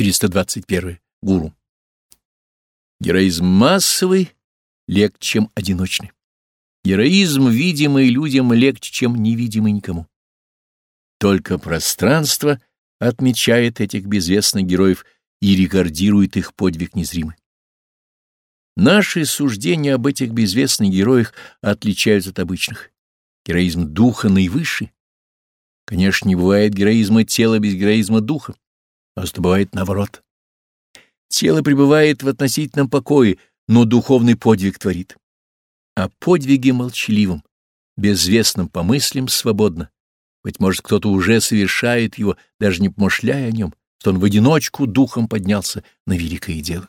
421. Гуру. Героизм массовый легче, чем одиночный. Героизм, видимый людям, легче, чем невидимый никому. Только пространство отмечает этих безвестных героев и рекордирует их подвиг незримый. Наши суждения об этих безвестных героях отличаются от обычных. Героизм духа наивысший. Конечно, не бывает героизма тела без героизма духа, а бывает наоборот. Тело пребывает в относительном покое, но духовный подвиг творит. О подвиге молчаливом, безвестном помыслим свободно. Быть может, кто-то уже совершает его, даже не помышляя о нем, что он в одиночку духом поднялся на великое дело.